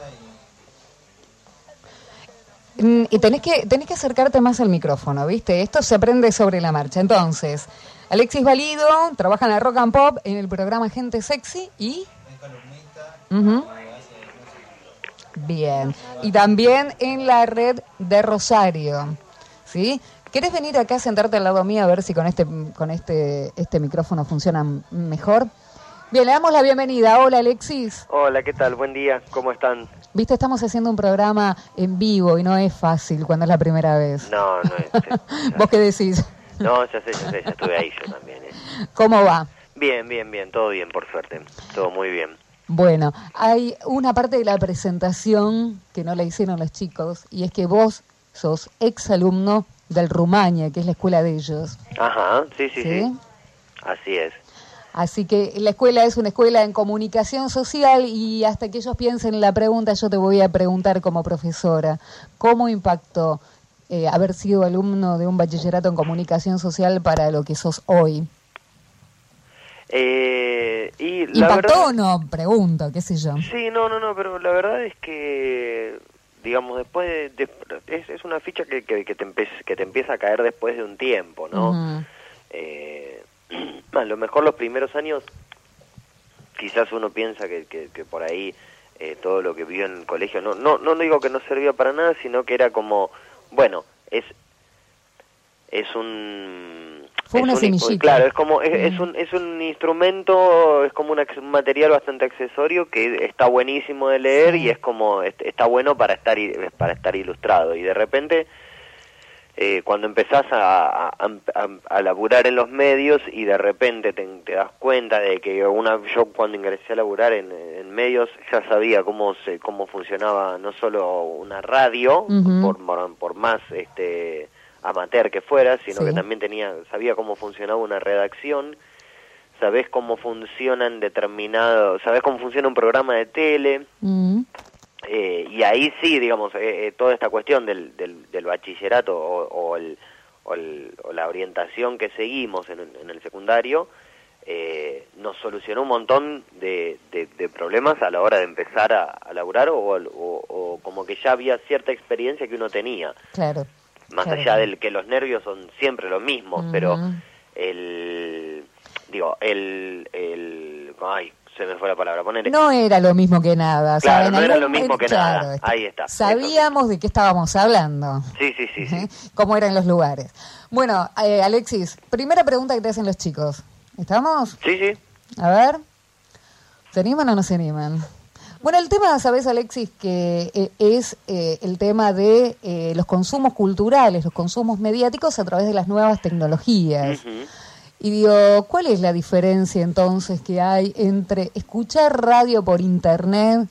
y Mm, Y tenés que, tenés que acercarte más al micrófono, ¿viste? Esto se aprende sobre la marcha. Entonces, Alexis Valido trabaja en la Rock and Pop, en el programa Gente Sexy y... Bien. Y también en la red de Rosario, ¿sí? ¿Querés venir acá a sentarte al lado mío a ver si con este, con este, este micrófono funciona mejor? Bien, le damos la bienvenida. Hola, Alexis. Hola, ¿qué tal? Buen día, ¿cómo están? Viste, estamos haciendo un programa en vivo y no es fácil cuando es la primera vez. No, no es. ¿Vos qué decís? No, ya sé, ya sé, ya estuve ahí yo también. eh. ¿Cómo va? Bien, bien, bien, todo bien, por suerte. Todo muy bien. Bueno, hay una parte de la presentación que no la hicieron los chicos y es que vos sos exalumno del Rumania, que es la escuela de ellos. Ajá, sí, sí, sí. ¿sí? Así es. Así que la escuela es una escuela en comunicación social y hasta que ellos piensen la pregunta, yo te voy a preguntar como profesora, ¿cómo impactó eh, haber sido alumno de un bachillerato en comunicación social para lo que sos hoy? Eh, y la ¿Impactó verdad... o no? Pregunto, qué sé yo. Sí, no, no, no, pero la verdad es que, digamos, después de... de- es, es una ficha que, que, que te empe- que te empieza a caer después de un tiempo, ¿no? Eh, a lo mejor los primeros años quizás uno piensa que, que, que por ahí eh, todo lo que vio en el colegio no, no no digo que no servía para nada sino que era como bueno es es un Fue es una un- semillita. claro es como es, es un es un instrumento es como un material bastante accesorio que está buenísimo de leer Sí. y es como est- está bueno para estar para estar ilustrado y de repente eh, cuando empezás a, a, a- a laburar en los medios y de repente te, te das cuenta de que una yo cuando ingresé a laburar en, en medios ya sabía cómo se cómo funcionaba no solo una radio por, por, por más este amateur que fuera sino Sí. que también tenía sabía cómo funcionaba una redacción sabés cómo funcionan determinados sabés cómo funciona un programa de tele Mm. Eh, y ahí sí, digamos, eh, eh, toda esta cuestión del, del, del bachillerato o, o el, o, el- o la orientación que seguimos en, el- en el secundario eh, nos solucionó un montón de, de- de problemas a la hora de empezar a, a laburar o, como que ya había cierta experiencia que uno tenía, Claro. más Claro. allá del que los nervios son siempre los mismos, pero el, digo, el, el, ay, se me fue la palabra, poner No era lo mismo que nada. Claro, ¿saben? no era lo mismo que claro, nada. este, Ahí está. Sabíamos de qué estábamos hablando, Sí, sí, sí, sí. cómo eran los lugares. Bueno, eh, Alexis, primera pregunta que te hacen los chicos. ¿Estamos? Sí, sí. A ver. ¿Se animan o no se animan? Bueno, el tema, sabes, Alexis, que eh, es eh, el tema de eh, los consumos culturales, los consumos mediáticos a través de las nuevas tecnologías. Y digo, ¿cuál es la diferencia entonces que hay entre escuchar radio por internet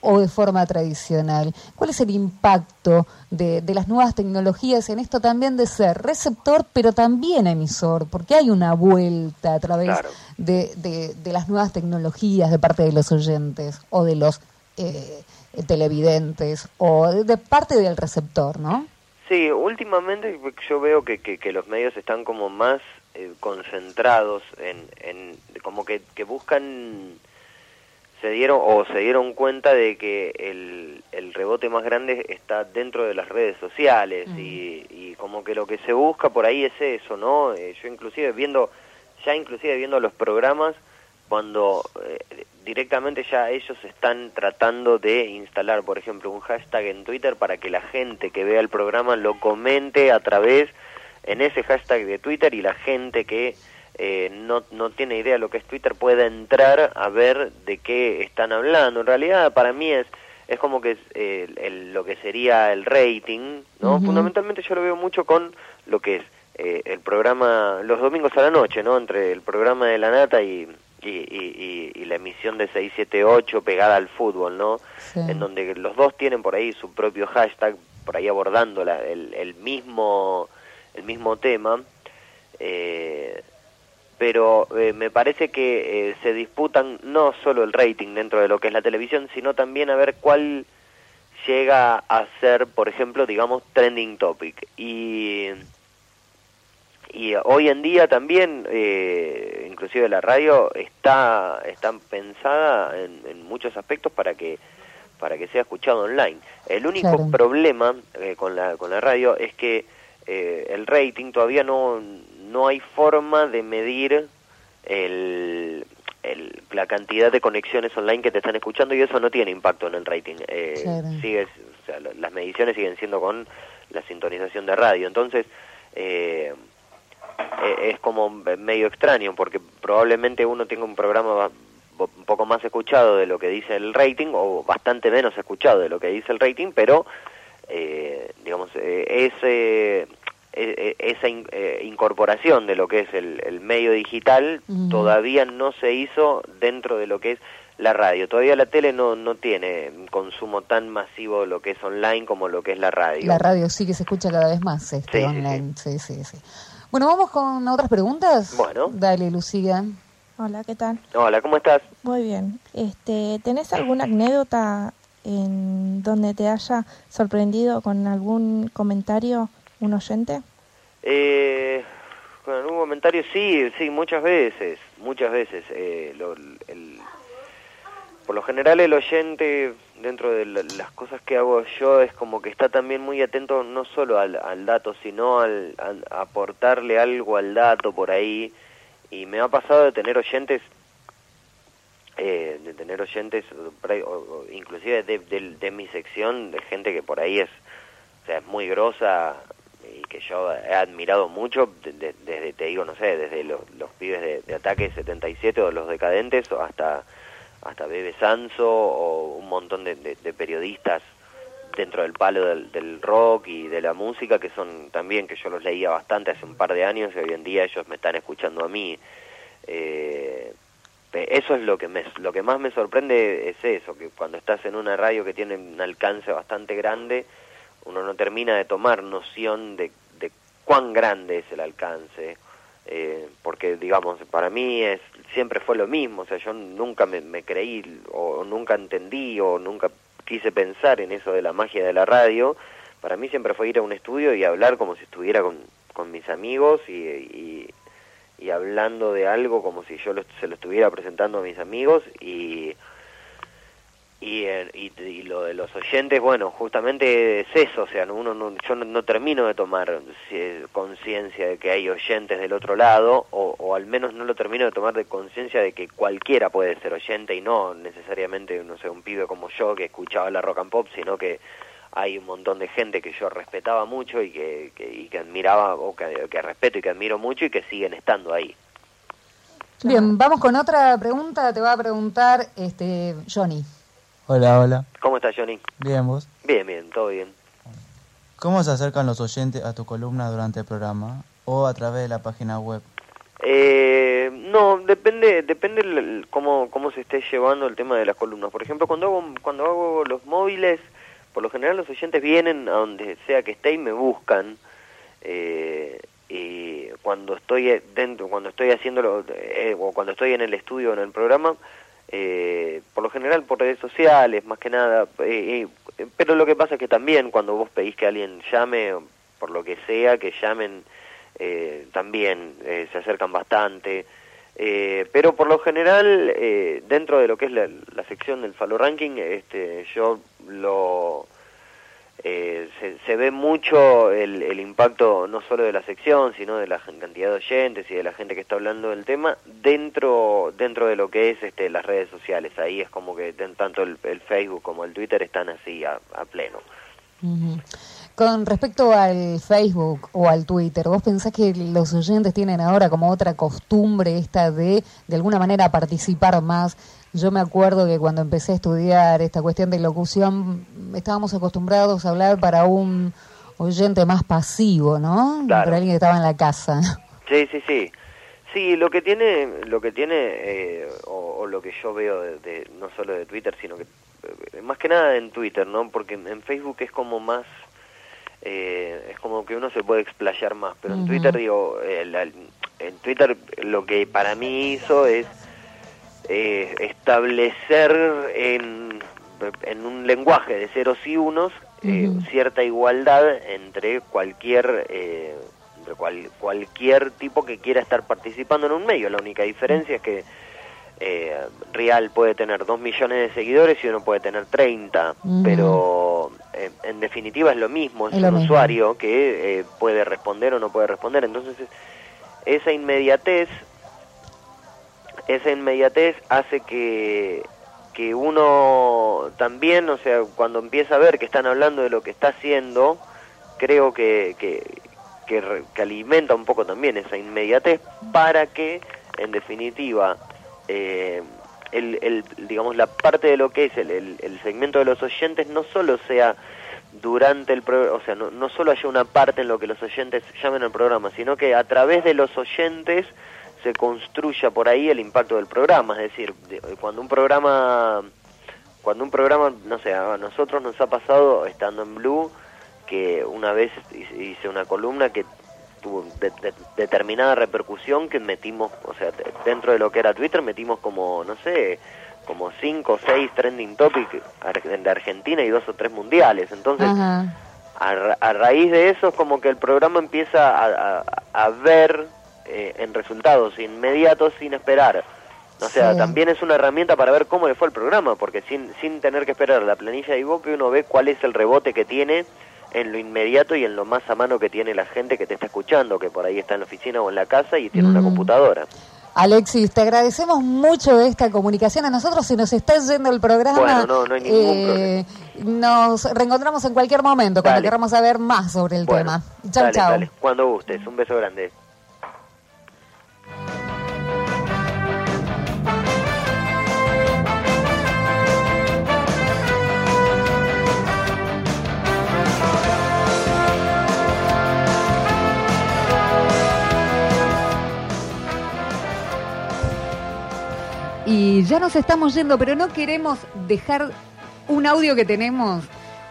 o de forma tradicional? ¿Cuál es el impacto de, de las nuevas tecnologías en esto también de ser receptor, pero también emisor? Porque hay una vuelta a través Claro. de, de- de las nuevas tecnologías de parte de los oyentes o de los eh, televidentes o de, de parte del receptor, ¿no? Sí, últimamente yo veo que, que, que los medios están como más eh, concentrados en, en como que, que buscan se dieron o se dieron cuenta de que el, el rebote más grande está dentro de las redes sociales y, y como que lo que se busca por ahí es eso, ¿no? Eh, yo inclusive viendo ya inclusive viendo los programas cuando eh, directamente ya ellos están tratando de instalar, por ejemplo, un hashtag en Twitter para que la gente que vea el programa lo comente a través en ese hashtag de Twitter y la gente que eh, no, no tiene idea de lo que es Twitter pueda entrar a ver de qué están hablando. En realidad para mí es es como que es, eh, el- lo que sería el rating, ¿no? Fundamentalmente yo lo veo mucho con lo que es eh, el programa los domingos a la noche, ¿no? Entre el programa de la nata y, y, y, y, y la emisión de 678 pegada al fútbol, ¿no? Sí. En donde los dos tienen por ahí su propio hashtag, por ahí abordando la- el, el mismo el mismo tema, eh, pero eh, me parece que eh, se disputan no solo el rating dentro de lo que es la televisión, sino también a ver cuál llega a ser, por ejemplo, digamos, trending topic. Y, y hoy en día también, eh, inclusive la radio está, está pensada en, en muchos aspectos para que para que sea escuchado online. El único Claro. problema eh, con la con la radio es que eh, el rating todavía no no hay forma de medir el, el- la cantidad de conexiones online que te están escuchando y eso no tiene impacto en el rating. Eh, Claro. sigue- o sea, la- las mediciones siguen siendo con la sintonización de radio. Entonces, eh, eh, es como medio extraño porque probablemente uno tenga un programa un poco más escuchado de lo que dice el rating o bastante menos escuchado de lo que dice el rating, pero eh, digamos eh, ese eh, eh, esa in- eh, incorporación de lo que es el, el medio digital todavía no se hizo dentro de lo que es la radio. Todavía la tele no, no tiene consumo tan masivo de lo que es online como lo que es la radio. La radio sí que se escucha cada vez más este, Sí, sí, online. Sí, sí, sí. Bueno, vamos con otras preguntas. Bueno. Dale, Lucía. Hola, ¿qué tal? Hola, ¿cómo estás? Muy bien. Este, ¿Tenés alguna anécdota en donde te haya sorprendido con algún comentario un oyente? Eh, con algún comentario, sí, sí, muchas veces, muchas veces. Eh, lo- el- por lo general el oyente, dentro de la- las cosas que hago yo, es como que está también muy atento no solo al, al dato, sino al, al aportarle algo al dato por ahí. Y me ha pasado de tener oyentes, eh, de tener oyentes, inclusive de, de- de mi sección, de gente que por ahí es, o sea, es muy grosa y que yo he admirado mucho de- de- desde, te digo, no sé, desde lo- los pibes de, Ataque 77 o los decadentes hasta, hasta Bebe Sanso o un montón de, periodistas dentro del palo del, rock y de la música que son también que yo los leía bastante hace un par de años y hoy en día ellos me están escuchando a mí. Eh, eso es lo que me lo que más me sorprende es eso que cuando estás en una radio que tiene un alcance bastante grande uno no termina de tomar noción de, de cuán grande es el alcance eh, porque digamos para mí es siempre fue lo mismo o sea yo nunca me, me creí o nunca entendí o nunca quise pensar en eso de la magia de la radio. Para mí siempre fue ir a un estudio y hablar como si estuviera con, con mis amigos y, y, y hablando de algo como si yo lo- se lo estuviera presentando a mis amigos y y, eh, y, y lo de los oyentes, bueno, justamente es eso, o sea, uno no, yo no, no termino de tomar si- conciencia de que hay oyentes del otro lado, o, o al menos no lo termino de tomar de conciencia de que cualquiera puede ser oyente y no necesariamente, no sé, un pibe como yo que escuchaba la rock and pop, sino que hay un montón de gente que yo respetaba mucho y que, que, y que admiraba, o que, que respeto y que admiro mucho y que siguen estando ahí. Bien, vamos con otra pregunta. Te va a preguntar este Johnny. Hola, hola. ¿Cómo estás, Johnny? Bien, vos. Bien, bien, todo bien. ¿Cómo se acercan los oyentes a tu columna durante el programa o a través de la página web? Eh, no, depende, depende el- el- cómo, cómo se esté llevando el tema de las columnas. Por ejemplo, cuando hago, cuando hago los móviles, por lo general los oyentes vienen a donde sea que esté y me buscan. Eh, y cuando estoy dentro, cuando estoy haciéndolo, eh, o cuando estoy en el estudio o en el programa, eh, por lo general por redes sociales, más que nada. eh, eh, pero lo que pasa es que también cuando vos pedís que alguien llame, por lo que sea, que llamen, eh, también se acercan bastante. Eh, pero por lo general, eh, dentro de lo que es la, la sección del Falo Ranking, este, yo lo eh, se, se ve mucho el, el impacto no solo de la sección, sino de la cantidad de oyentes y de la gente que está hablando del tema dentro dentro de lo que es este, las redes sociales. Ahí es como que tanto el, el Facebook como el Twitter están así a, a pleno. Ujú. Con respecto al Facebook o al Twitter, ¿vos pensás que los oyentes tienen ahora como otra costumbre esta de de alguna manera participar más? Yo me acuerdo que cuando empecé a estudiar esta cuestión de locución estábamos acostumbrados a hablar para un oyente más pasivo, ¿no? Claro. Para alguien que estaba en la casa. Sí, sí, sí. Sí, lo que tiene, lo que tiene, eh, o, o lo que yo veo de, de- no solo de Twitter, sino que eh, más que nada en Twitter, ¿no? Porque en Facebook es como más, eh, es como que uno se puede explayar más, pero en. Twitter digo, eh, la- en Twitter lo que para mí hizo es eh, establecer en, en un lenguaje de ceros y unos eh, Ujú. cierta igualdad entre cualquier eh, entre cual- cualquier tipo que quiera estar participando en un medio. La única diferencia es que eh, Real puede tener dos millones de seguidores y uno puede tener 30, Ujú. pero eh, en definitiva es lo mismo, es, Es un mismo. usuario que eh, puede responder o no puede responder. Entonces, es- esa inmediatez esa inmediatez hace que, que uno también, o sea, cuando empieza a ver que están hablando de lo que está haciendo, creo que, que, que alimenta un poco también esa inmediatez para que, en definitiva, eh, el, digamos, la parte de lo que es el, el, segmento de los oyentes no solo sea durante el programa, o sea, no, no solo haya una parte en lo que los oyentes llamen al programa, sino que a través de los oyentes se construya por ahí el impacto del programa, es decir, de- cuando un programa cuando un programa, no sé, a nosotros nos ha pasado estando en Blue que una vez hice una columna que tuvo de- de- determinada repercusión que metimos, o sea, de- dentro de lo que era Twitter metimos como, no sé, como cinco o seis trending topics de Argentina y dos o tres mundiales. Entonces, a, ra- a raíz de eso es como que el programa empieza a, a- a ver eh, en resultados inmediatos sin esperar. O sea, Sí. también es una herramienta para ver cómo le fue el programa, porque sin, sin tener que esperar la planilla de Ibope uno ve cuál es el rebote que tiene en lo inmediato y en lo más a mano que tiene la gente que te está escuchando, que por ahí está en la oficina o en la casa y tiene una Mm. computadora. Alexis, te agradecemos mucho esta comunicación. A nosotros, si nos está yendo el programa, Bueno, no, no hay ningún eh, nos reencontramos en cualquier momento cuando Dale. queramos saber más sobre el tema. Chau. dale, cuando gustes. Un beso grande. Ya nos estamos yendo, pero no queremos dejar un audio que tenemos,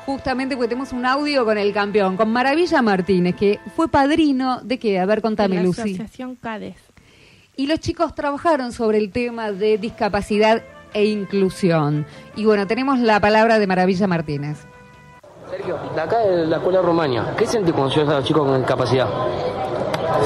justamente porque tenemos un audio con el campeón, con Maravilla Martínez, que fue padrino de que, a ver, contame, de la Lucy. Asociación CADES. Y los chicos trabajaron sobre el tema de discapacidad e inclusión. Y bueno, tenemos la palabra de Maravilla Martínez. Sergio, de acá de la escuela Rumania, ¿qué sentís cuando llegas a los chicos con discapacidad?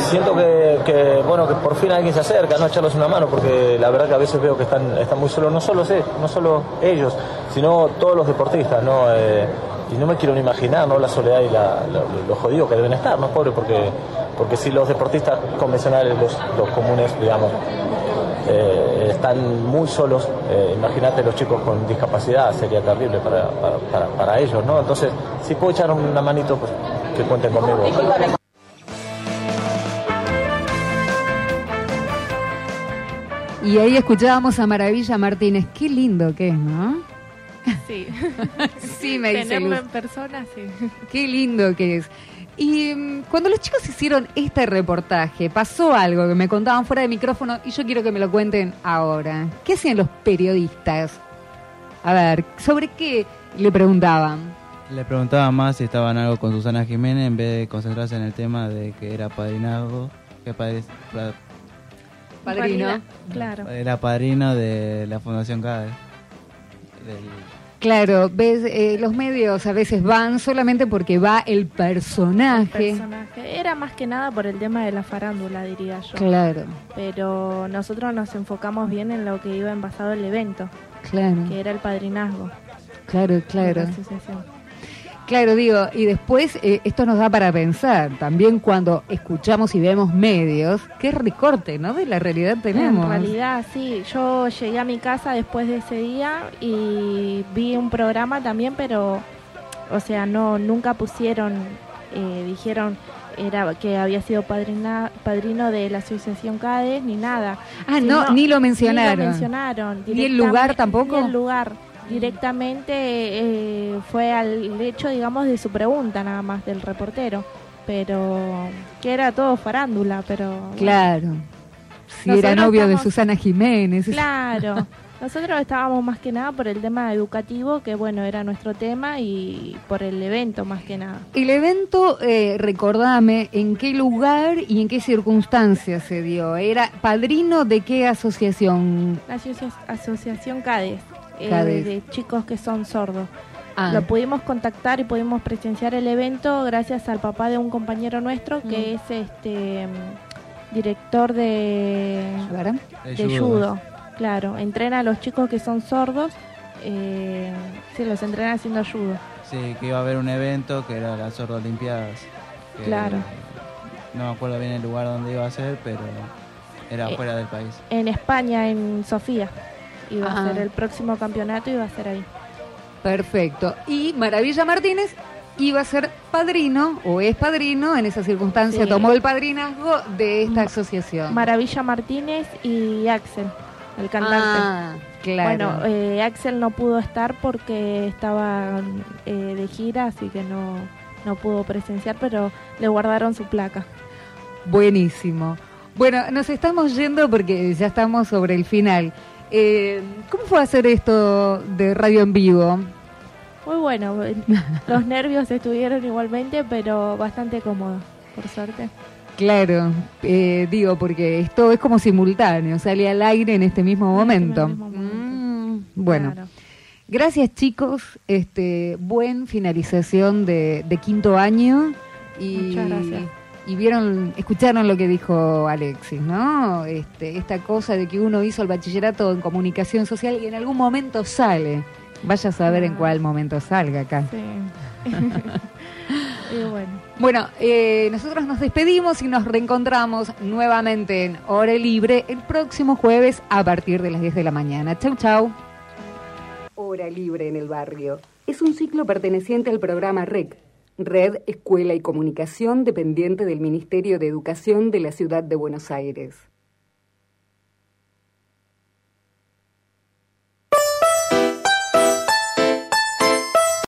Siento que, que, bueno que por fin alguien se acerca, no echarles una mano, porque la verdad que a veces veo que están, están muy solos, no solo, sé, no solo ellos, sino todos los deportistas, ¿no? Eh, y no me quiero ni imaginar, ¿no? La soledad y la, lo, lo jodido que deben estar, ¿no? Pobre, porque, porque si los deportistas convencionales, los, los comunes, digamos, eh, están muy solos, eh, imagínate los chicos con discapacidad, sería terrible para, para, para ellos, ¿no? Entonces, si puedo echar una manito, pues que cuenten conmigo. Y ahí escuchábamos a Maravilla Martínez. Qué lindo que es, ¿no? Sí. Sí, me dice Tenerlo Luz. en persona, sí. Qué lindo que es. Y mm, cuando los chicos hicieron este reportaje, pasó algo que me contaban fuera de micrófono y yo quiero que me lo cuenten ahora. ¿Qué hacían los periodistas? A ver, ¿sobre qué le preguntaban? Le preguntaba más si estaban algo con Susana Jiménez en vez de concentrarse en el tema de que era padrinazgo, que Padrino. Claro. era padrino de la Fundación CADE. Del- Claro, ves, eh, los medios a veces van solamente porque va el personaje. personaje. Era más que nada por el tema de la farándula, diría yo. Claro. Pero nosotros nos enfocamos bien en lo que iba envasado el evento, Claro, que era el padrinazgo. claro, claro. la asociación. Claro, digo, y después eh, esto nos da para pensar, también cuando escuchamos y vemos medios, qué recorte, ¿no? De la realidad tenemos. En realidad, sí. Yo llegué a mi casa después de ese día y vi un programa también, pero, o sea, no, nunca pusieron, eh, dijeron era que había sido padrina, padrino de la asociación CADES ni nada. Ah, no, ni lo mencionaron. Ni lo mencionaron. ¿Ni el lugar tampoco? Ni el lugar. Directamente eh, fue al hecho, digamos, de su pregunta nada más del reportero. Pero que era todo farándula, pero... bueno. Claro. si era novio de Susana Jiménez. Claro. Nosotros estábamos más que nada por el tema educativo, que bueno, era nuestro tema, y por el evento más que nada. El evento, eh, recordame, ¿en qué lugar y en qué circunstancias se dio? ¿Era padrino de qué asociación? La asocia- asociación CADES, eh, de chicos que son sordos. Ah. Lo pudimos contactar y pudimos presenciar el evento gracias al papá de un compañero nuestro que es este mm, director de, De judo. Claro, entrena a los chicos que son sordos, eh, sí, los entrena haciendo judo. Sí, que iba a haber un evento que era las Sordo Olimpiadas. Claro. No me acuerdo bien el lugar donde iba a ser, pero era Eh, fuera del país. En España, en Sofía. Iba Ah. a ser el próximo campeonato, iba a ser ahí. Perfecto. Y Maravilla Martínez iba a ser padrino, o es padrino, en esa circunstancia Sí. tomó el padrinazgo de esta asociación. Maravilla Martínez y Axel, el cantante. Ah, claro. Bueno, eh, Axel no pudo estar porque estaba eh, de gira, así que no, no pudo presenciar, pero le guardaron su placa. Buenísimo. Bueno, nos estamos yendo porque ya estamos sobre el final. Eh, ¿Cómo fue hacer esto de radio en vivo? Muy bueno, los nervios estuvieron igualmente, pero bastante cómodo, por suerte. Claro, eh, digo, porque esto es como simultáneo, sale al aire en este mismo momento. Mm, bueno, Claro. gracias chicos, este, buen finalización de, de quinto año y, Muchas gracias. Y vieron, escucharon lo que dijo Alexis, ¿no? Este, esta cosa de que uno hizo el bachillerato en comunicación social y en algún momento sale. Vaya a saber en cuál momento salga acá. Sí. y bueno. Bueno, eh, nosotros nos despedimos y nos reencontramos nuevamente en Hora Libre el próximo jueves a partir de las 10 de la mañana. Chau, chau. Hora Libre en el Barrio es un ciclo perteneciente al programa REC, Red Escuela y Comunicación, dependiente del Ministerio de Educación de la Ciudad de Buenos Aires.